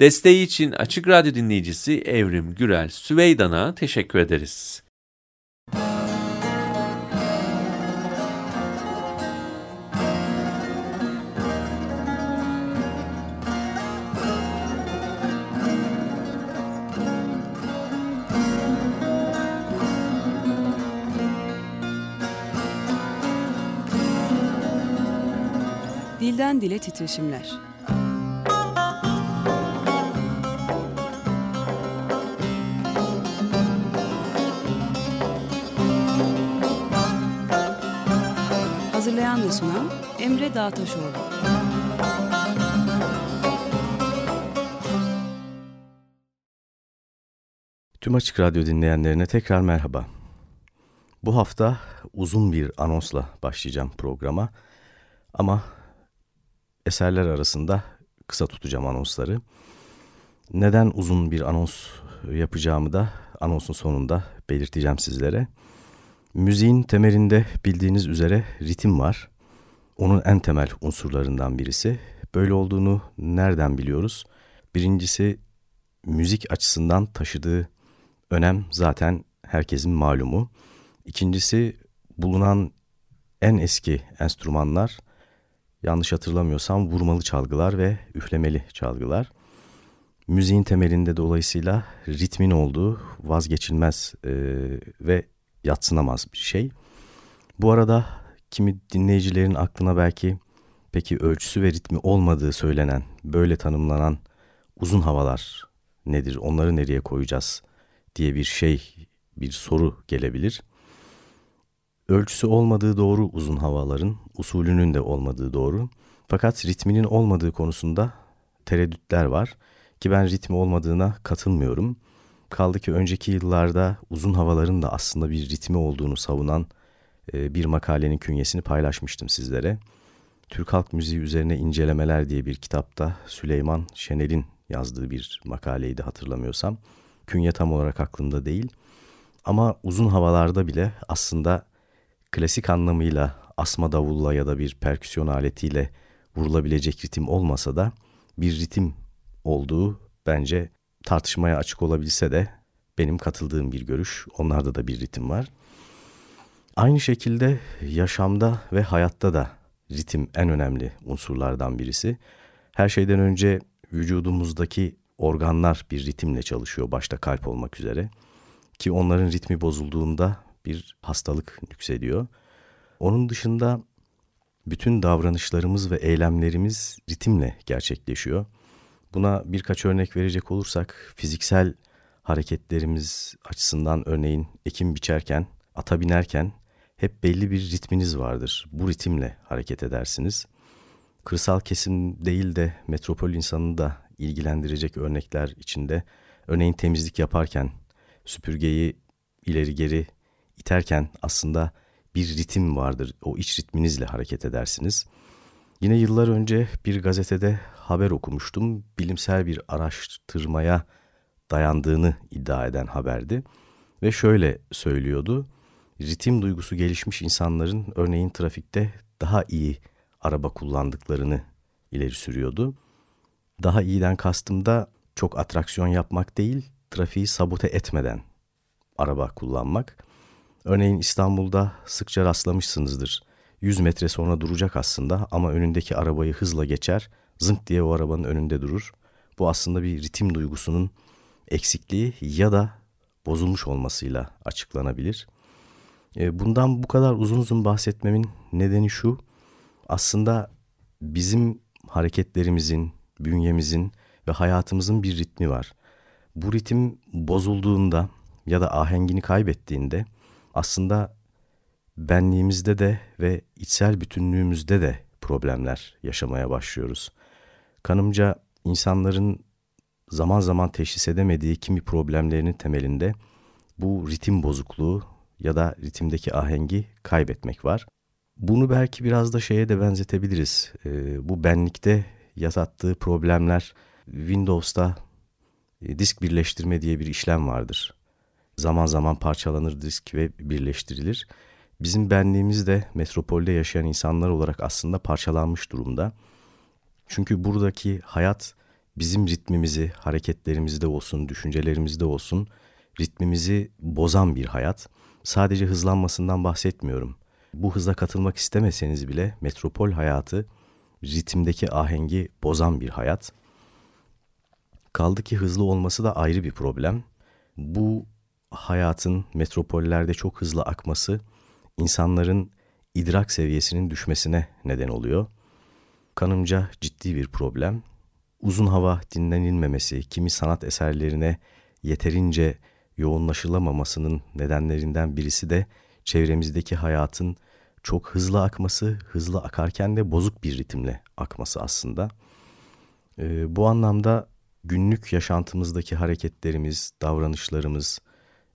Desteği için Açık Radyo dinleyicisi Evrim Gürel Süveydan'a teşekkür ederiz. Dilden Dile Titreşimler Hazırlayan ve sunan Emre Dağtaşoğlu. Tüm Açık Radyo dinleyenlerine tekrar merhaba. Bu hafta uzun bir anonsla başlayacağım programa. Ama eserler arasında kısa tutacağım anonsları. Neden uzun bir anons yapacağımı da anonsun sonunda belirteceğim sizlere. Müziğin temelinde bildiğiniz üzere ritim var. Onun en temel unsurlarından birisi. Böyle olduğunu nereden biliyoruz? Birincisi müzik açısından taşıdığı önem zaten herkesin malumu. İkincisi bulunan en eski enstrümanlar yanlış hatırlamıyorsam vurmalı çalgılar ve üflemeli çalgılar. Müziğin temelinde dolayısıyla ritmin olduğu vazgeçilmez e, ve yatsınamaz bir şey. Bu arada kimi dinleyicilerin aklına belki peki ölçüsü ve ritmi olmadığı söylenen, böyle tanımlanan uzun havalar nedir, onları nereye koyacağız diye bir şey, bir soru gelebilir. Ölçüsü olmadığı doğru uzun havaların, usulünün de olmadığı doğru. Fakat ritminin olmadığı konusunda tereddütler var ki ben ritmi olmadığına katılmıyorum. Kaldı ki önceki yıllarda uzun havaların da aslında bir ritmi olduğunu savunan e, bir makalenin künyesini paylaşmıştım sizlere. Türk Halk Müziği üzerine incelemeler diye bir kitapta Süleyman Şenel'in yazdığı bir makaleydi hatırlamıyorsam. Künye tam olarak aklımda değil. Ama uzun havalarda bile aslında klasik anlamıyla asma davulla ya da bir perküsyon aletiyle vurulabilecek ritim olmasa da bir ritim olduğu bence tartışmaya açık olabilse de benim katıldığım bir görüş. Onlarda da bir ritim var. Aynı şekilde yaşamda ve hayatta da ritim en önemli unsurlardan birisi. Her şeyden önce vücudumuzdaki organlar bir ritimle çalışıyor başta kalp olmak üzere. Ki onların ritmi bozulduğunda bir hastalık yükseliyor. Onun dışında bütün davranışlarımız ve eylemlerimiz ritimle gerçekleşiyor. Buna birkaç örnek verecek olursak fiziksel hareketlerimiz açısından örneğin ekim biçerken, ata binerken hep belli bir ritminiz vardır. Bu ritimle hareket edersiniz. Kırsal kesim değil de metropol insanını da ilgilendirecek örnekler içinde örneğin temizlik yaparken süpürgeyi ileri geri iterken aslında bir ritim vardır. O iç ritminizle hareket edersiniz. Yine yıllar önce bir gazetede haber okumuştum. Bilimsel bir araştırmaya dayandığını iddia eden haberdi. Ve şöyle söylüyordu. Ritim duygusu gelişmiş insanların örneğin trafikte daha iyi araba kullandıklarını ileri sürüyordu. Daha iyiden kastım da çok atraksiyon yapmak değil, trafiği sabote etmeden araba kullanmak. Örneğin İstanbul'da sıkça rastlamışsınızdır. 100 metre sonra duracak aslında ama önündeki arabayı hızla geçer, zınk diye o arabanın önünde durur. Bu aslında bir ritim duygusunun eksikliği ya da bozulmuş olmasıyla açıklanabilir. E, bundan bu kadar uzun uzun bahsetmemin nedeni şu, aslında bizim hareketlerimizin, bünyemizin ve hayatımızın bir ritmi var. Bu ritim bozulduğunda ya da ahengini kaybettiğinde aslında benliğimizde de ve içsel bütünlüğümüzde de problemler yaşamaya başlıyoruz. Kanımca insanların zaman zaman teşhis edemediği kimi problemlerinin temelinde bu ritim bozukluğu ya da ritimdeki ahengi kaybetmek var. Bunu belki biraz da şeye de benzetebiliriz. Ee, bu benlikte yatattığı problemler Windows'ta e, disk birleştirme diye bir işlem vardır. Zaman zaman parçalanır disk ve birleştirilir. Bizim benliğimiz de metropolde yaşayan insanlar olarak aslında parçalanmış durumda. Çünkü buradaki hayat bizim ritmimizi, hareketlerimizde olsun, düşüncelerimizde olsun ritmimizi bozan bir hayat. Sadece hızlanmasından bahsetmiyorum. Bu hıza katılmak istemeseniz bile metropol hayatı ritimdeki ahengi bozan bir hayat. Kaldı ki hızlı olması da ayrı bir problem. Bu hayatın metropollerde çok hızlı akması insanların idrak seviyesinin düşmesine neden oluyor. Kanımca ciddi bir problem. Uzun hava dinlenilmemesi, kimi sanat eserlerine yeterince yoğunlaşılamamasının nedenlerinden birisi de çevremizdeki hayatın çok hızlı akması, hızlı akarken de bozuk bir ritimle akması aslında. Ee, bu anlamda günlük yaşantımızdaki hareketlerimiz, davranışlarımız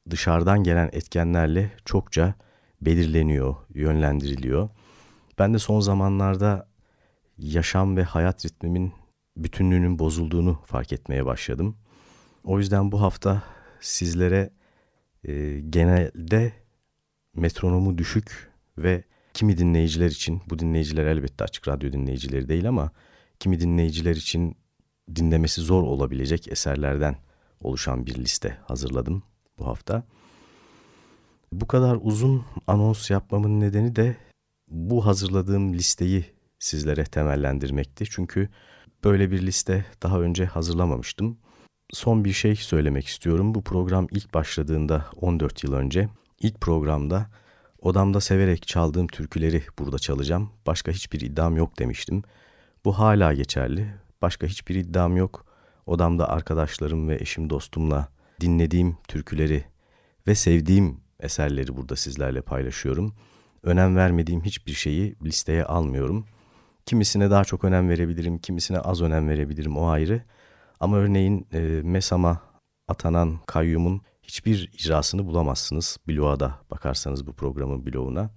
dışarıdan gelen etkenlerle çokça belirleniyor, yönlendiriliyor. Ben de son zamanlarda yaşam ve hayat ritmimin bütünlüğünün bozulduğunu fark etmeye başladım. O yüzden bu hafta sizlere e, genelde metronomu düşük ve kimi dinleyiciler için, bu dinleyiciler elbette açık radyo dinleyicileri değil ama kimi dinleyiciler için dinlemesi zor olabilecek eserlerden oluşan bir liste hazırladım bu hafta. Bu kadar uzun anons yapmamın nedeni de bu hazırladığım listeyi sizlere temellendirmekti. Çünkü böyle bir liste daha önce hazırlamamıştım. Son bir şey söylemek istiyorum. Bu program ilk başladığında 14 yıl önce ilk programda odamda severek çaldığım türküleri burada çalacağım. Başka hiçbir iddiam yok demiştim. Bu hala geçerli. Başka hiçbir iddiam yok. Odamda arkadaşlarım ve eşim dostumla dinlediğim türküleri ve sevdiğim eserleri burada sizlerle paylaşıyorum. Önem vermediğim hiçbir şeyi listeye almıyorum. Kimisine daha çok önem verebilirim, kimisine az önem verebilirim o ayrı. Ama örneğin e, MESAM'a atanan kayyumun hiçbir icrasını bulamazsınız. Bloğa bakarsanız bu programın bloğuna.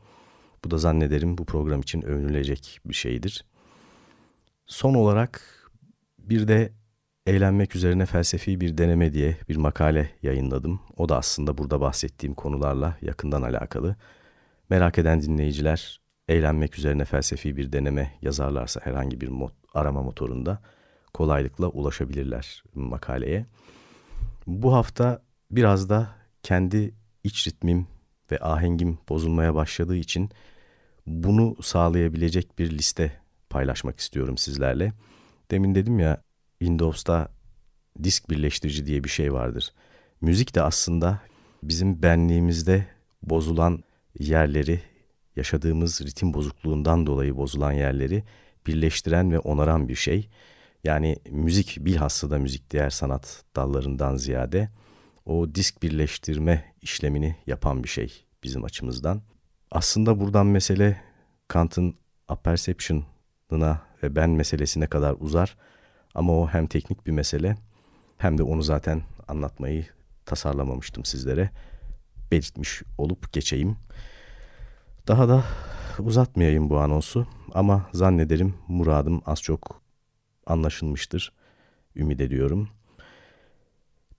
Bu da zannederim bu program için övünülecek bir şeydir. Son olarak bir de eğlenmek üzerine felsefi bir deneme diye bir makale yayınladım. O da aslında burada bahsettiğim konularla yakından alakalı. Merak eden dinleyiciler eğlenmek üzerine felsefi bir deneme yazarlarsa herhangi bir mod, arama motorunda kolaylıkla ulaşabilirler makaleye. Bu hafta biraz da kendi iç ritmim ve ahengim bozulmaya başladığı için bunu sağlayabilecek bir liste paylaşmak istiyorum sizlerle. Demin dedim ya Windows'ta disk birleştirici diye bir şey vardır. Müzik de aslında bizim benliğimizde bozulan yerleri, yaşadığımız ritim bozukluğundan dolayı bozulan yerleri birleştiren ve onaran bir şey. Yani müzik bilhassa da müzik diğer sanat dallarından ziyade o disk birleştirme işlemini yapan bir şey bizim açımızdan. Aslında buradan mesele Kant'ın apperception'ına ve ben meselesine kadar uzar. Ama o hem teknik bir mesele hem de onu zaten anlatmayı tasarlamamıştım sizlere. Belirtmiş olup geçeyim. Daha da uzatmayayım bu anonsu ama zannederim muradım az çok anlaşılmıştır. Ümit ediyorum.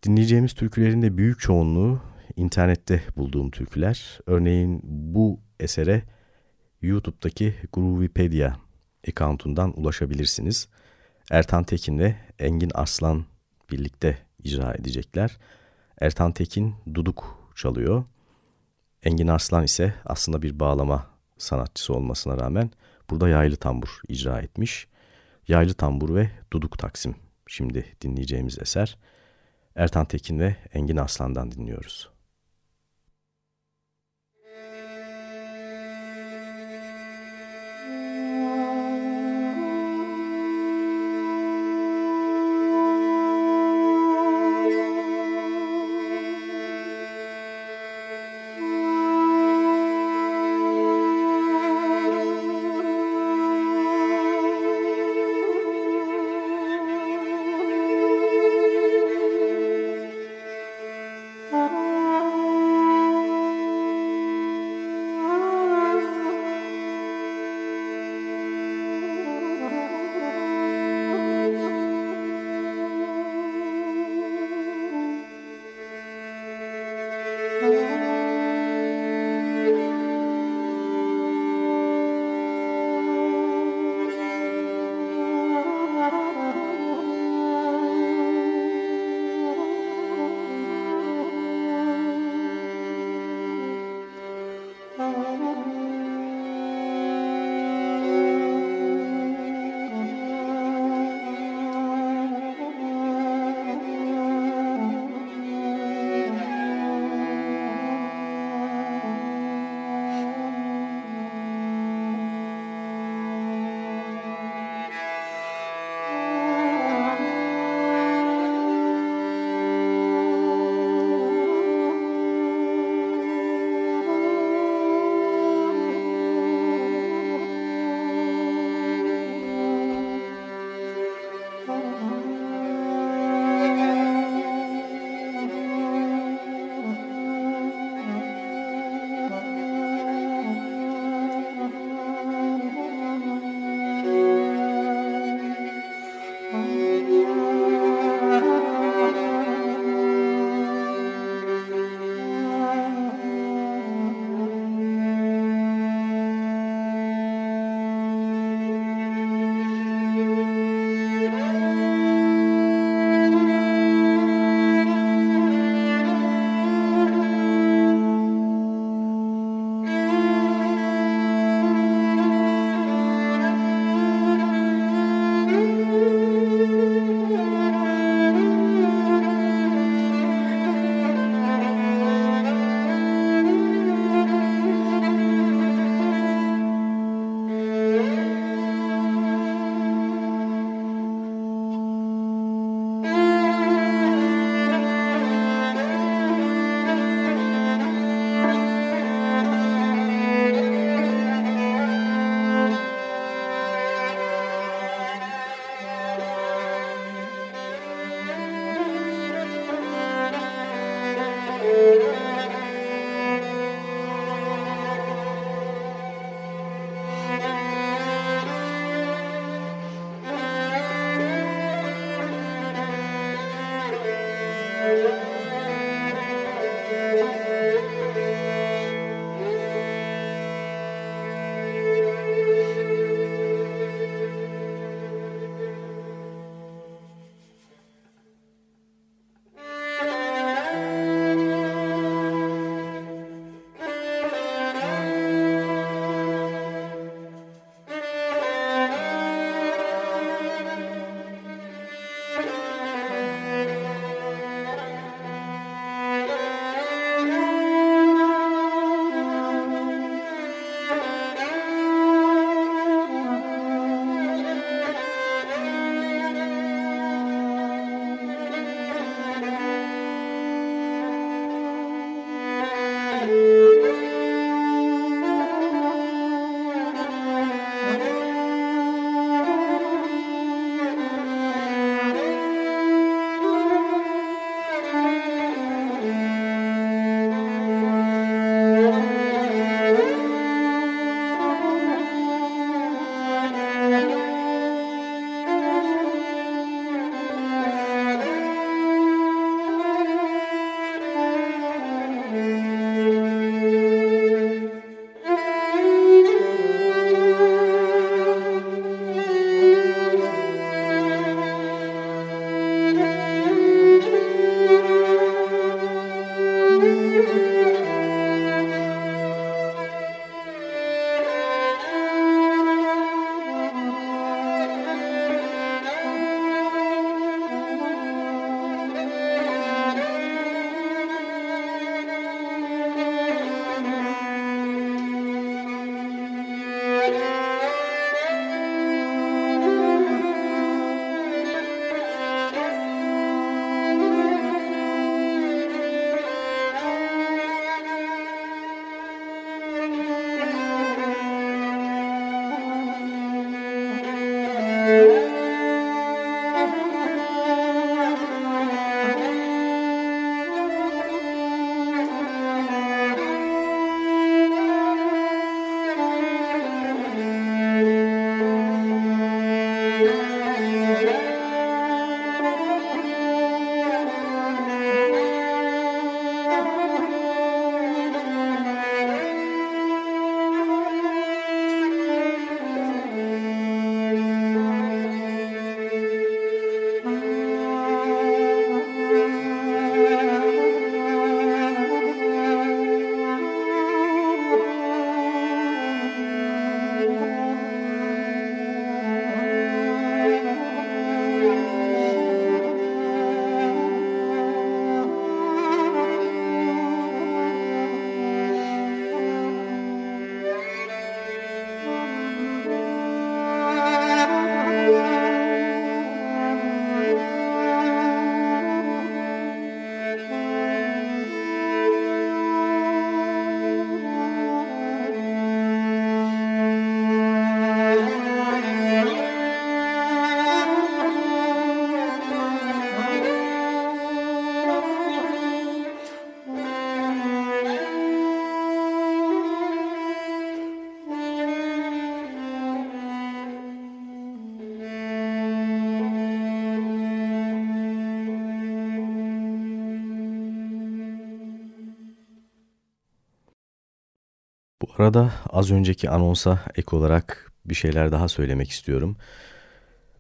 Dinleyeceğimiz türkülerin de büyük çoğunluğu internette bulduğum türküler. Örneğin bu esere YouTube'daki Groovipedia accountundan ulaşabilirsiniz. Ertan Tekin ve Engin Arslan birlikte icra edecekler. Ertan Tekin duduk çalıyor. Engin Arslan ise aslında bir bağlama sanatçısı olmasına rağmen burada yaylı tambur icra etmiş. Yaylı tambur ve duduk taksim şimdi dinleyeceğimiz eser. Ertan Tekin ve Engin Arslan'dan dinliyoruz. Arada az önceki anonsa ek olarak bir şeyler daha söylemek istiyorum.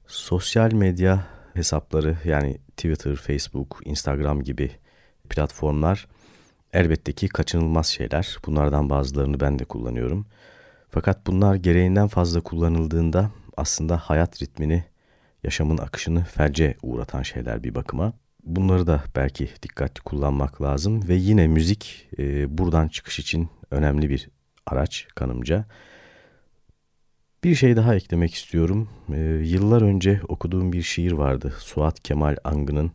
Sosyal medya hesapları yani Twitter, Facebook, Instagram gibi platformlar elbette ki kaçınılmaz şeyler. Bunlardan bazılarını ben de kullanıyorum. Fakat bunlar gereğinden fazla kullanıldığında aslında hayat ritmini, yaşamın akışını felce uğratan şeyler bir bakıma. Bunları da belki dikkatli kullanmak lazım ve yine müzik e, buradan çıkış için önemli bir araç kanımca. Bir şey daha eklemek istiyorum. E, yıllar önce okuduğum bir şiir vardı. Suat Kemal Angı'nın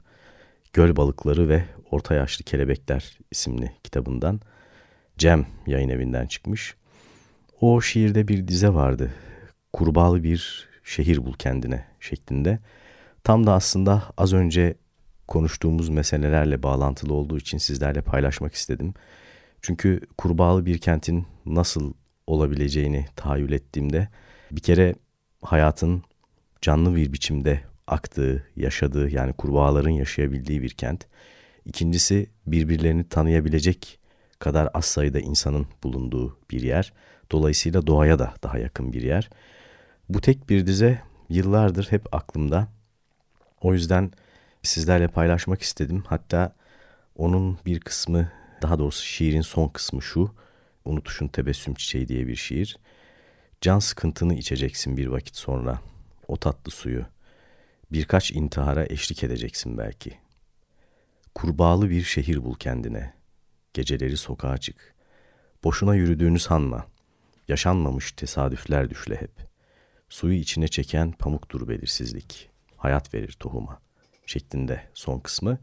Göl Balıkları ve Orta Yaşlı Kelebekler isimli kitabından. Cem yayın evinden çıkmış. O şiirde bir dize vardı. Kurbağalı bir şehir bul kendine şeklinde. Tam da aslında az önce konuştuğumuz meselelerle bağlantılı olduğu için sizlerle paylaşmak istedim. Çünkü kurbağalı bir kentin nasıl olabileceğini tahayyül ettiğimde bir kere hayatın canlı bir biçimde aktığı, yaşadığı yani kurbağaların yaşayabildiği bir kent. İkincisi birbirlerini tanıyabilecek kadar az sayıda insanın bulunduğu bir yer. Dolayısıyla doğaya da daha yakın bir yer. Bu tek bir dize yıllardır hep aklımda. O yüzden sizlerle paylaşmak istedim. Hatta onun bir kısmı, daha doğrusu şiirin son kısmı şu. Unutuşun Tebessüm Çiçeği diye bir şiir. Can sıkıntını içeceksin bir vakit sonra. O tatlı suyu. Birkaç intihara eşlik edeceksin belki. Kurbağalı bir şehir bul kendine. Geceleri sokağa çık. Boşuna yürüdüğünü sanma. Yaşanmamış tesadüfler düşle hep. Suyu içine çeken pamuktur belirsizlik. Hayat verir tohuma. Şeklinde son kısmı.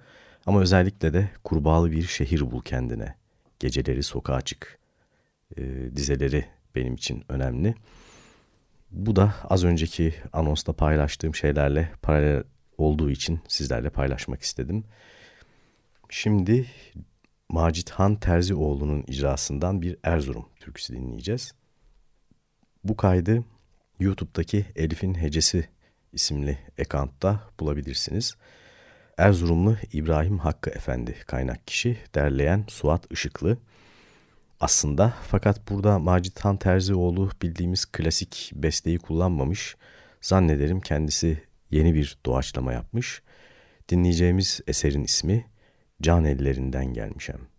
Ama özellikle de kurbağalı bir şehir bul kendine. Geceleri sokağa çık. E, dizeleri benim için önemli. Bu da az önceki anonsta paylaştığım şeylerle paralel olduğu için sizlerle paylaşmak istedim. Şimdi Macit Han Terzioğlu'nun icrasından bir Erzurum türküsü dinleyeceğiz. Bu kaydı YouTube'daki Elif'in Hecesi isimli ekantta bulabilirsiniz. Erzurumlu İbrahim Hakkı Efendi kaynak kişi, derleyen Suat Işıklı aslında. Fakat burada Macit Han Terzioğlu bildiğimiz klasik besteyi kullanmamış. Zannederim kendisi yeni bir doğaçlama yapmış. Dinleyeceğimiz eserin ismi Can Ellerinden Gelmişem.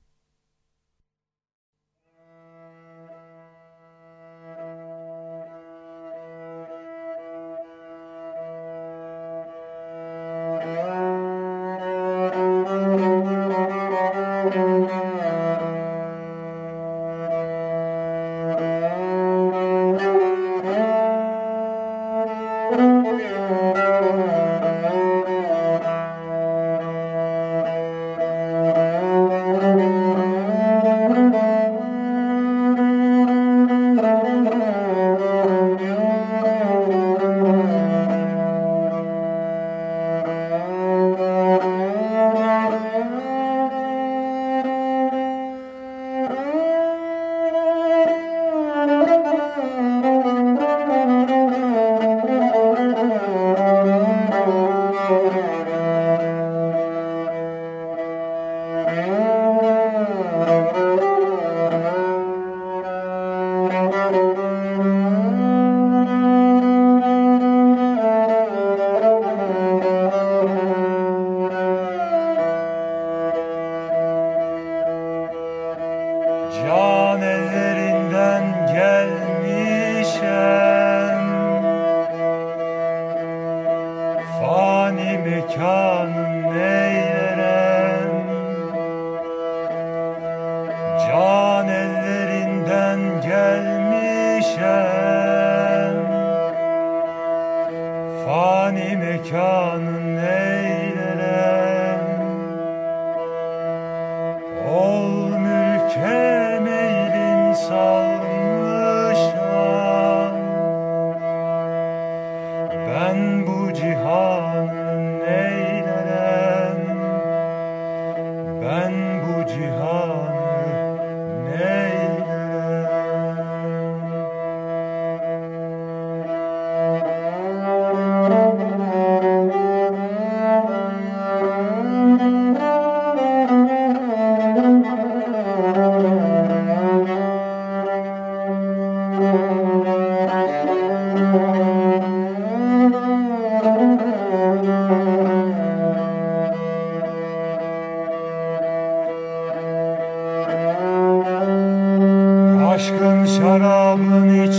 kitabın içi.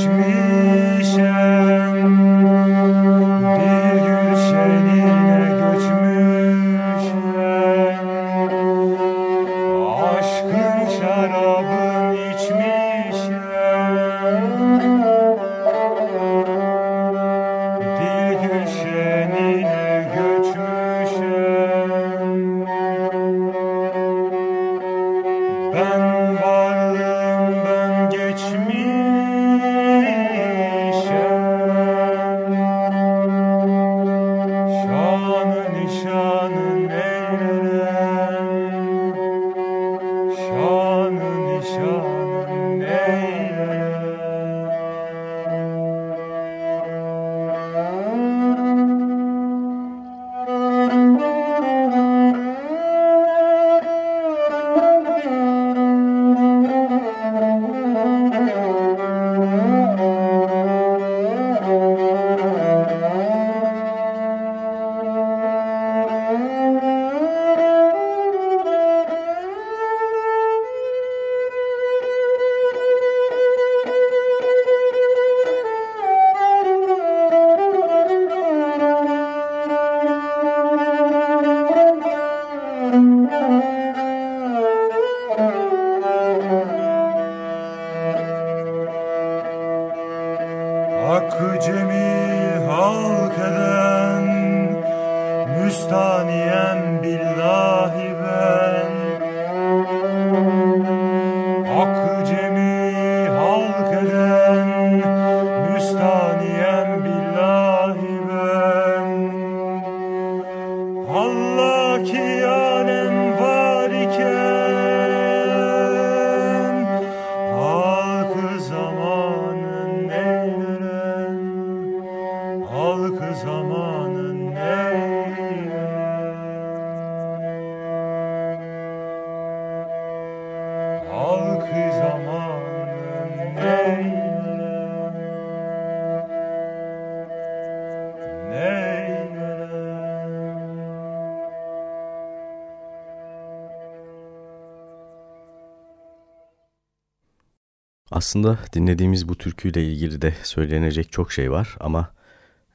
Aslında dinlediğimiz bu türküyle ilgili de söylenecek çok şey var ama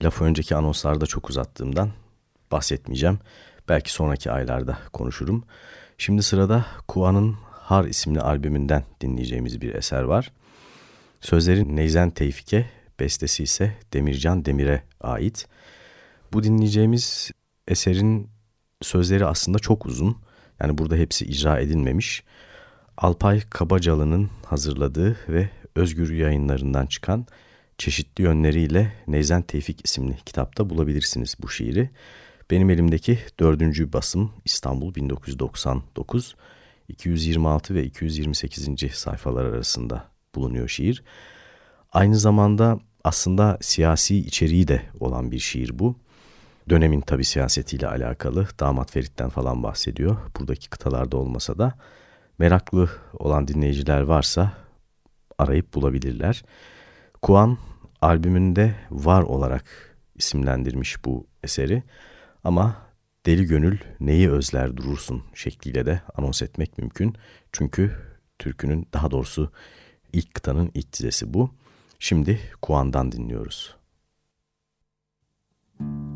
lafı önceki anonslarda çok uzattığımdan bahsetmeyeceğim. Belki sonraki aylarda konuşurum. Şimdi sırada Kuan'ın Har isimli albümünden dinleyeceğimiz bir eser var. Sözleri Neyzen Tevfik'e, bestesi ise Demircan Demir'e ait. Bu dinleyeceğimiz eserin sözleri aslında çok uzun. Yani burada hepsi icra edilmemiş. Alpay Kabacalı'nın hazırladığı ve Özgür yayınlarından çıkan çeşitli yönleriyle Neyzen Tevfik isimli kitapta bulabilirsiniz bu şiiri. Benim elimdeki dördüncü basım İstanbul 1999, 226 ve 228. sayfalar arasında bulunuyor şiir. Aynı zamanda aslında siyasi içeriği de olan bir şiir bu. Dönemin tabi siyasetiyle alakalı damat Ferit'ten falan bahsediyor. Buradaki kıtalarda olmasa da meraklı olan dinleyiciler varsa arayıp bulabilirler. Kuan albümünde var olarak isimlendirmiş bu eseri ama Deli Gönül neyi özler durursun şekliyle de anons etmek mümkün. Çünkü türkünün daha doğrusu ilk kıtanın ilk dizesi bu. Şimdi Kuan'dan dinliyoruz. Müzik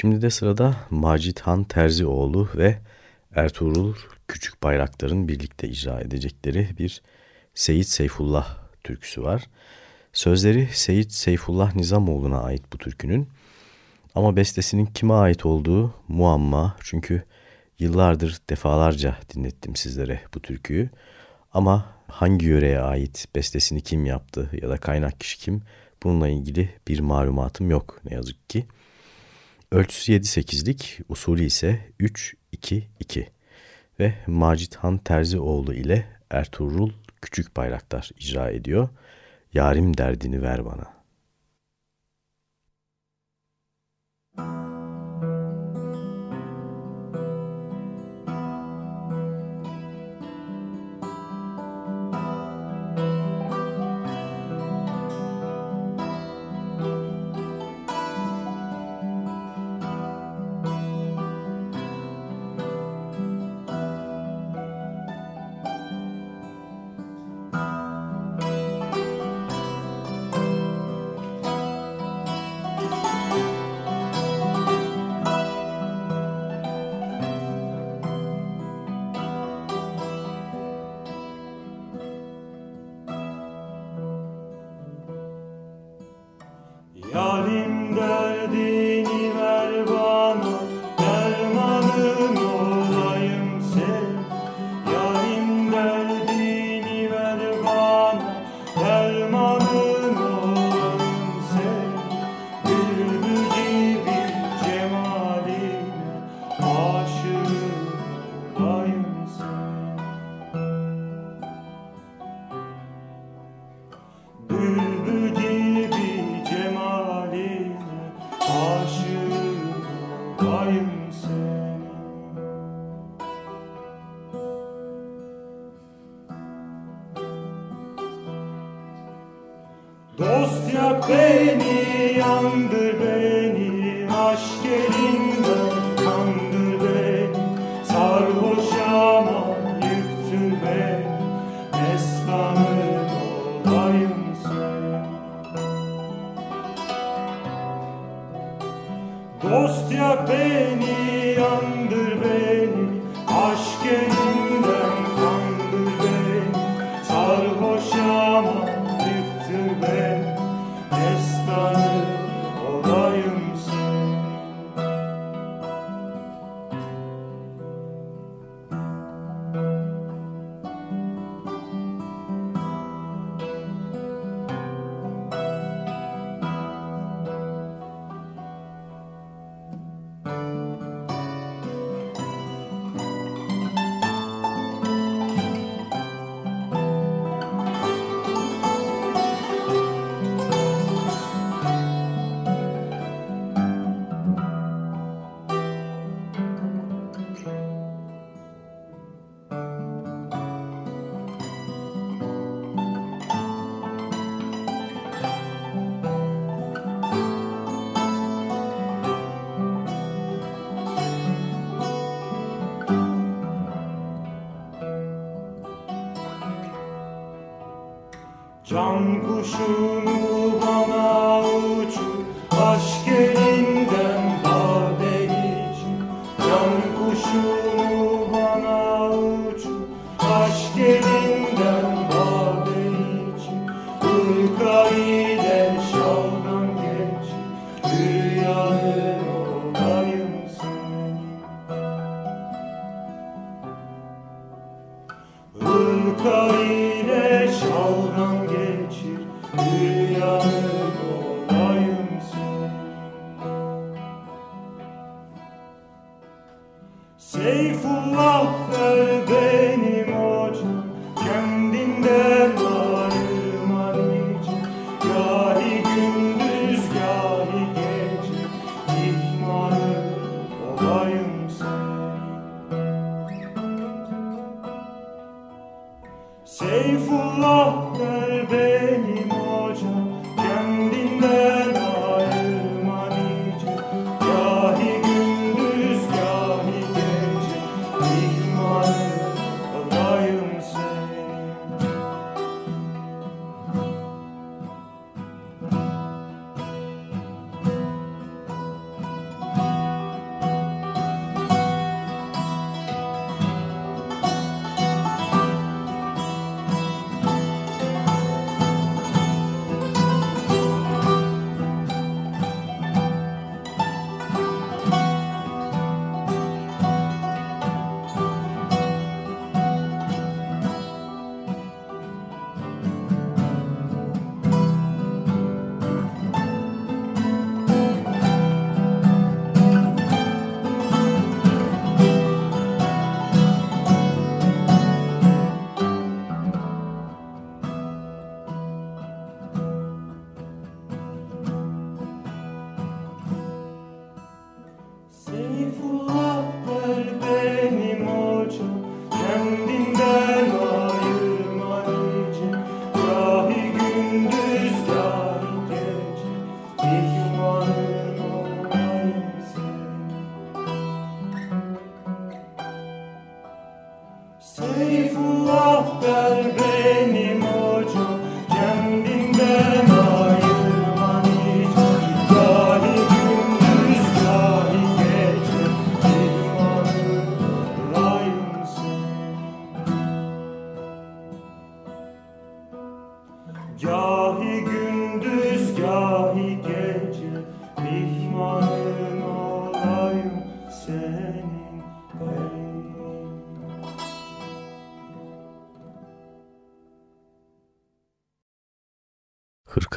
Şimdi de sırada Macit Han Terzioğlu ve Ertuğrul Küçük Bayraktar'ın birlikte icra edecekleri bir Seyit Seyfullah türküsü var. Sözleri Seyit Seyfullah Nizamoğlu'na ait bu türkünün ama bestesinin kime ait olduğu muamma çünkü yıllardır defalarca dinlettim sizlere bu türküyü ama hangi yöreye ait bestesini kim yaptı ya da kaynak kişi kim bununla ilgili bir malumatım yok ne yazık ki. Ölçüsü 7-8'lik, usulü ise 3-2-2 ve Macit Han Terzioğlu ile Ertuğrul Küçük Bayraktar icra ediyor. Yarim derdini ver bana.'' Sangue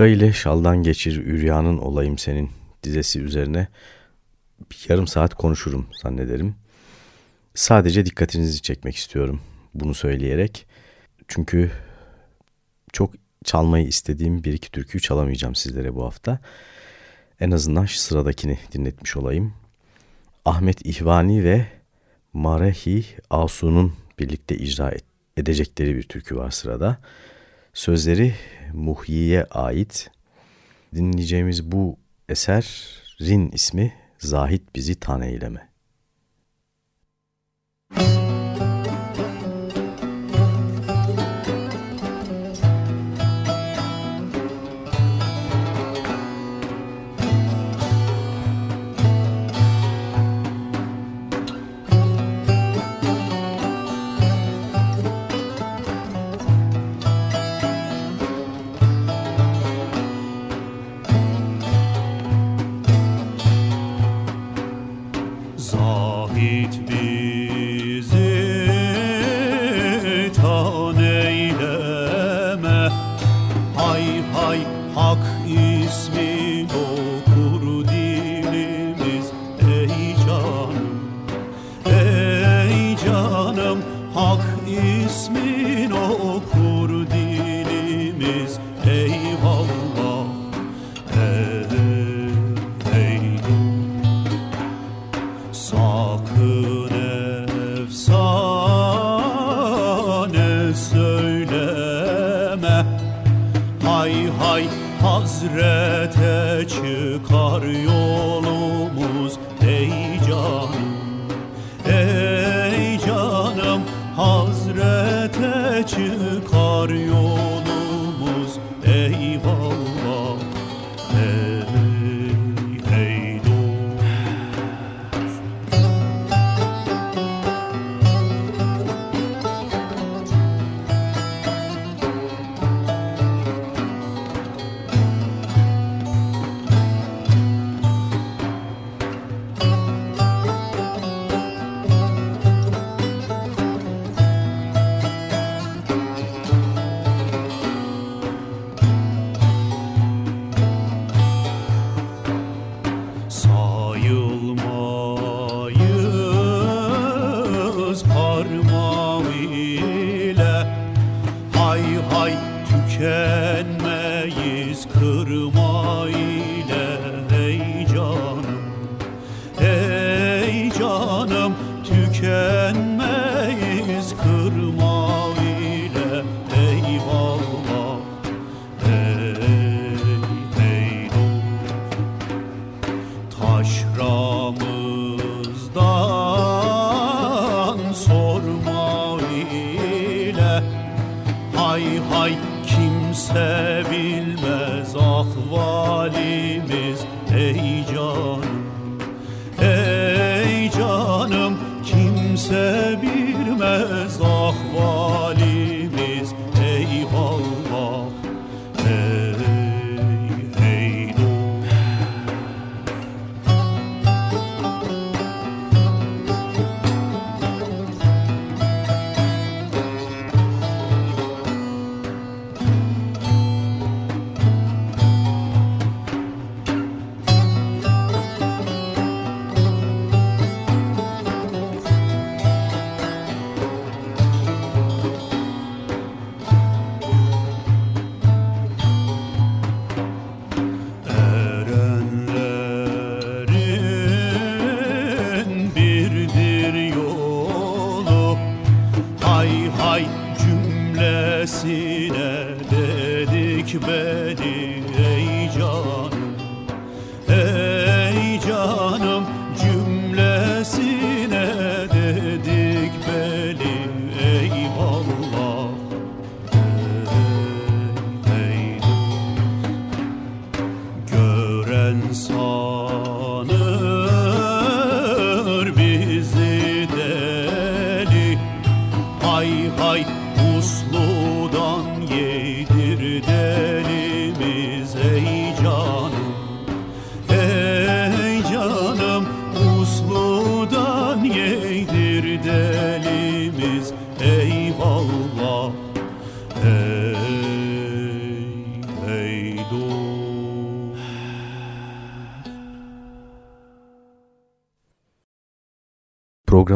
Hırka ile şaldan geçir üryanın olayım senin dizesi üzerine bir yarım saat konuşurum zannederim. Sadece dikkatinizi çekmek istiyorum bunu söyleyerek. Çünkü çok çalmayı istediğim bir iki türküyü çalamayacağım sizlere bu hafta. En azından sıradakini dinletmiş olayım. Ahmet İhvani ve Marehi Asu'nun birlikte icra edecekleri bir türkü var sırada. Sözleri Muhyi'ye ait. Dinleyeceğimiz bu eserin ismi Zahit Bizi Tan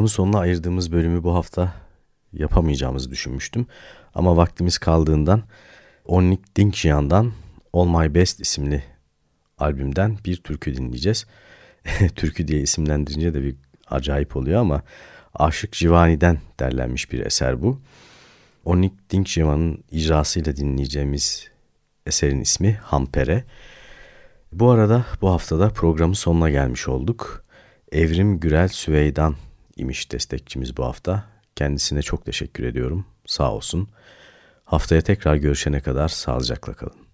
Programın sonuna ayırdığımız bölümü bu hafta yapamayacağımızı düşünmüştüm. Ama vaktimiz kaldığından Onnik Dinkjian'dan All My Best isimli albümden bir türkü dinleyeceğiz. türkü diye isimlendirince de bir acayip oluyor ama Aşık Civani'den derlenmiş bir eser bu. Onnik Dinkjian'ın icrasıyla dinleyeceğimiz eserin ismi Hampere. Bu arada bu haftada programın sonuna gelmiş olduk. Evrim Gürel Süveydan imiş destekçimiz bu hafta. Kendisine çok teşekkür ediyorum. Sağ olsun. Haftaya tekrar görüşene kadar sağlıcakla kalın.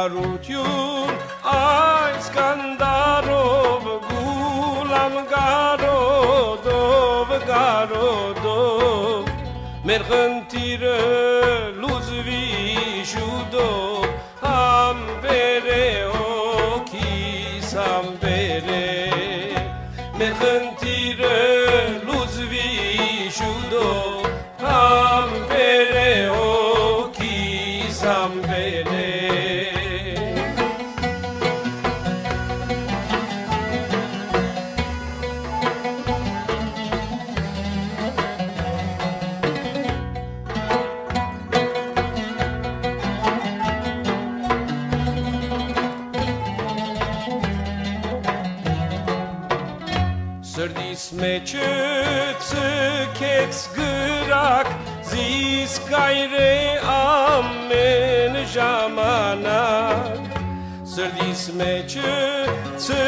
Marutiun, a Iskandarov, Gulam Garodov, Garodov, Mercantirov. Sërdis me që të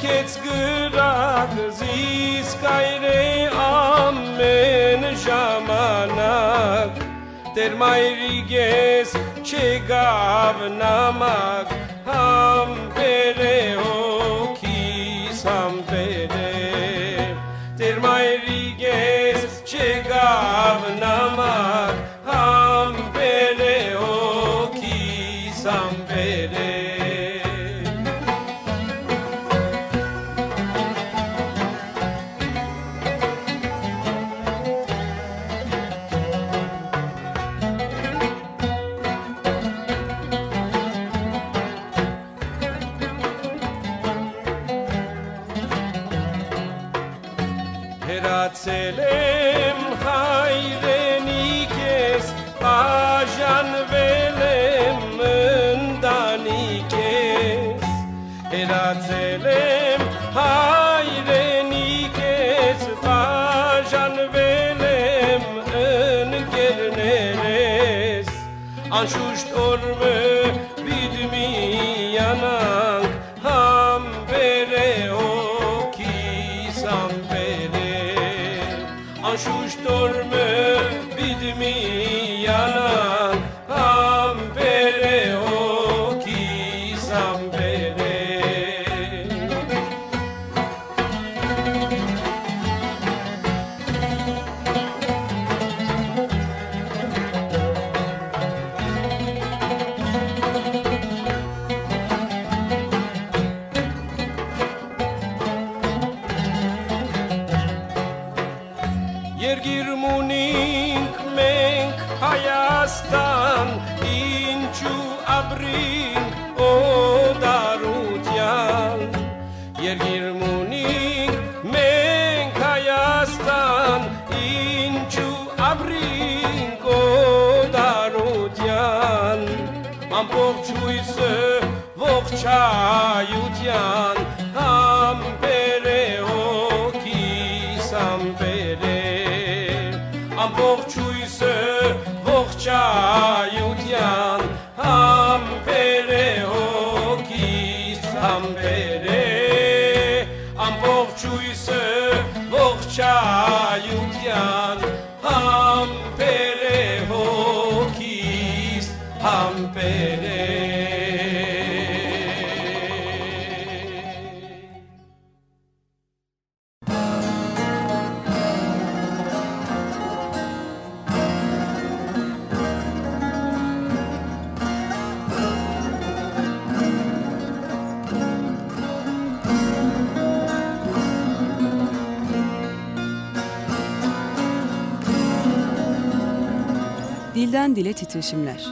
kec gërak Zis kajre amen jamanak Ter majriges që gav namak Ham pere o kis pere. Ter majriges që gav namak Երգիր մունինք մենք Հայաստան, ինչու ապրին օ դարության։ Երգիր մունինք մենք Հայաստան, ինչու ապրին օ դարության։ Ամբողջ հույսը ողջայության are you? Dilden dile titreşimler.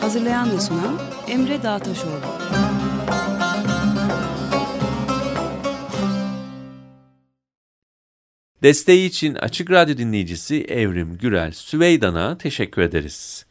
Hazırlayan ve sunan Emre Dağtaşoğlu. Desteği için Açık Radyo dinleyicisi Evrim Gürel Süveydan'a teşekkür ederiz.